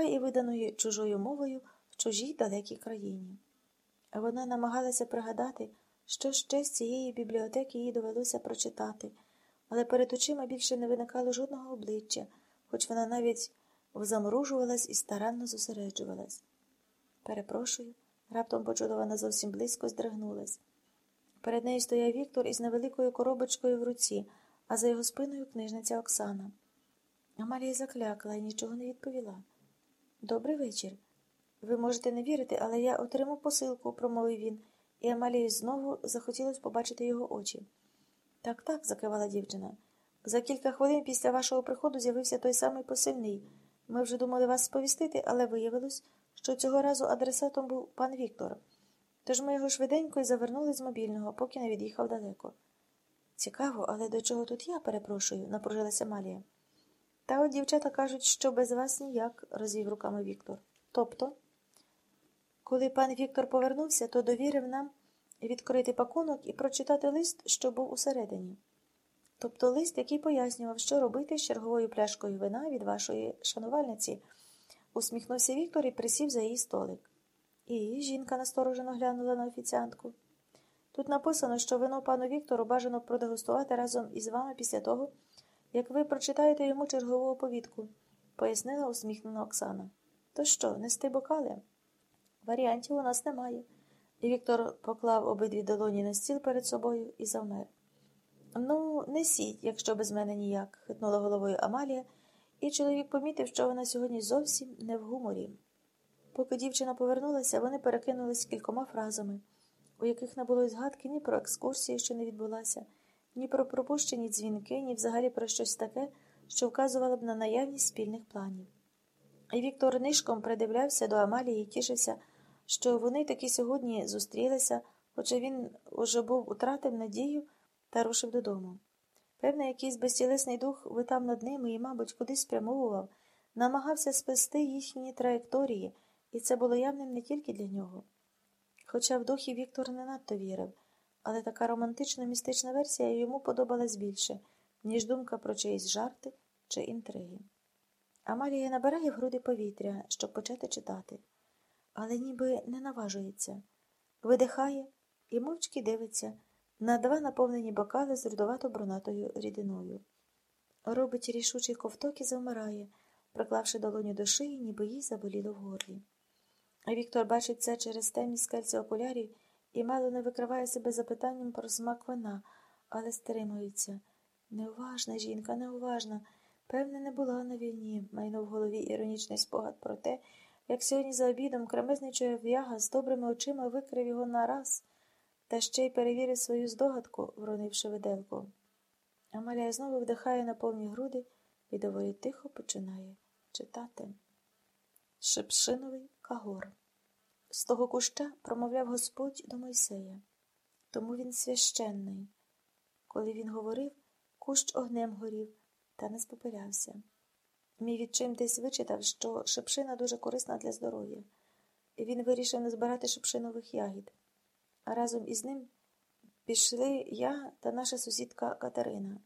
хай і виданої чужою мовою в чужій далекій країні. Вона намагалася пригадати, що ще з цієї бібліотеки їй довелося прочитати, але перед очима більше не виникало жодного обличчя, хоч вона навіть взамружувалась і старанно зосереджувалась. Перепрошую, раптом почула вона зовсім близько здригнулась. Перед нею стояв Віктор із невеликою коробочкою в руці, а за його спиною книжниця Оксана. Амалія заклякла і нічого не відповіла. Добрий вечір. Ви можете не вірити, але я отримав посилку, промовив він, і Амалії знову захотілося побачити його очі. Так, так, закивала дівчина. За кілька хвилин після вашого приходу з'явився той самий посильний. Ми вже думали вас сповістити, але виявилось, що цього разу адресатом був пан Віктор. Тож ми його швиденько і завернули з мобільного, поки не від'їхав далеко. Цікаво, але до чого тут я перепрошую, напружилася Малія. Та от дівчата кажуть, що без вас ніяк, розвів руками Віктор. Тобто, коли пан Віктор повернувся, то довірив нам відкрити пакунок і прочитати лист, що був усередині. Тобто лист, який пояснював, що робити з черговою пляшкою вина від вашої шанувальниці, усміхнувся Віктор і присів за її столик. І жінка насторожено глянула на офіціантку. Тут написано, що вино пану Віктору бажано продегустувати разом із вами після того, як ви прочитаєте йому чергову оповідку, пояснила усміхнена Оксана. То що, нести бокали? Варіантів у нас немає. І Віктор поклав обидві долоні на стіл перед собою і завмер. Ну, несіть, якщо без мене ніяк, хитнула головою Амалія, і чоловік помітив, що вона сьогодні зовсім не в гуморі. Поки дівчина повернулася, вони перекинулись кількома фразами, у яких не було згадки ні про екскурсію, що не відбулася, ні про пропущені дзвінки, ні взагалі про щось таке, що вказувало б на наявність спільних планів. І Віктор нишком придивлявся до Амалії і тішився, що вони таки сьогодні зустрілися, хоча він уже був утратив надію та рушив додому. Певне, якийсь безтілесний дух витав над ними і, мабуть, кудись спрямовував, намагався спасти їхні траєкторії, і це було явним не тільки для нього. Хоча в духі Віктор не надто вірив, але така романтична містична версія йому подобалась більше, ніж думка про чиїсь жарти чи інтриги. Амалія набирає в груди повітря, щоб почати читати, але ніби не наважується, видихає і мовчки дивиться на два наповнені бокали з рудовато брунатою рідиною. Робить рішучий ковток і завмирає, приклавши долоню до шиї, ніби їй заболіло в горлі. Віктор бачить це через темні скельці окулярів і мало не викриває себе запитанням про смак вина, але стримується. Неуважна жінка, неуважна. Певне, не була на війні, майнув в голові іронічний спогад про те, як сьогодні за обідом кремезний чолов'яга з добрими очима викрив його нараз та ще й перевірив свою здогадку, вронивши виделку. Амалія знову вдихає на повні груди і доволі тихо починає читати. Шепшиновий Кагор. З того куща промовляв Господь до Мойсея. Тому він священний. Коли він говорив, кущ огнем горів та не спопилявся. Мій відчим десь вичитав, що шепшина дуже корисна для здоров'я, і він вирішив не збирати шепшинових ягід а разом із ним пішли я та наша сусідка Катерина.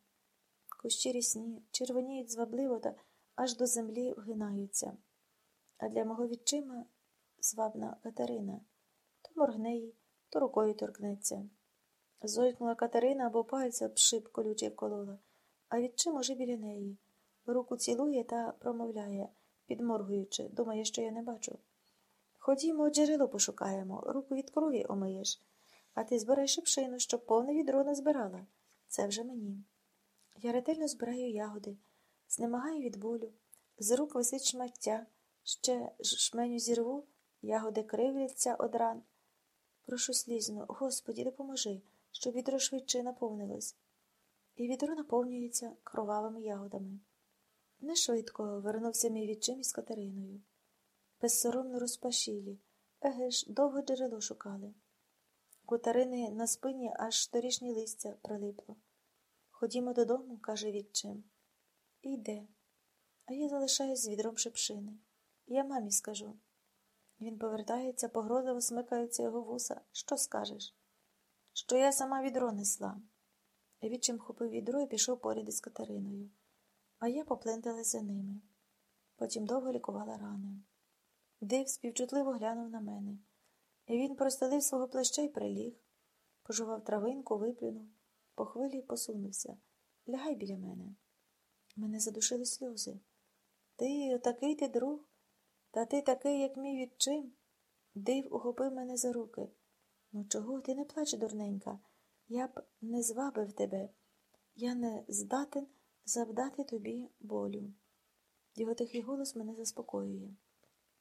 Кущі рісні, червоніють звабливо та аж до землі вгинаються. А для мого відчима звабна Катерина то моргне їй, то рукою торкнеться. Зойкнула Катерина, бо пальця пшип колючий вколола, а відчим уже біля неї. Руку цілує та промовляє, підморгуючи, думає, що я не бачу. Ходімо, джерело пошукаємо, руку від крові омиєш. А ти збирай шипшину, щоб повне відро не збирала. Це вже мені. Я ретельно збираю ягоди, знемагаю від болю, з рук висить шмаття, ще шменю зірву, ягоди кривляться од ран. Прошу слізно, Господі, допоможи, щоб відро швидше наповнилось. І відро наповнюється кровавими ягодами. Не швидко вернувся мій відчим із Катериною. Безсоромно розпашілі, еге ж, довго джерело шукали. Кутарини на спині аж торішні листя прилипло. Ходімо додому, каже відчим. І йде. А я залишаюсь з відром шепшини. Я мамі скажу. Він повертається, погрозливо смикаються його вуса. Що скажеш? Що я сама відро несла. Відчим хопив відро і пішов поряд із Катериною, а я попленталася за ними. потім довго лікувала рани. Дейв співчутливо глянув на мене. І він простелив свого плаща й приліг, пожував травинку, виплюнув, по хвилі посунувся. Лягай біля мене. Мене задушили сльози. Ти отакий ти друг, та ти такий, як мій відчим. Див ухопив мене за руки. Ну чого ти не плач, дурненька? Я б не звабив тебе. Я не здатен завдати тобі болю. Його тихий голос мене заспокоює.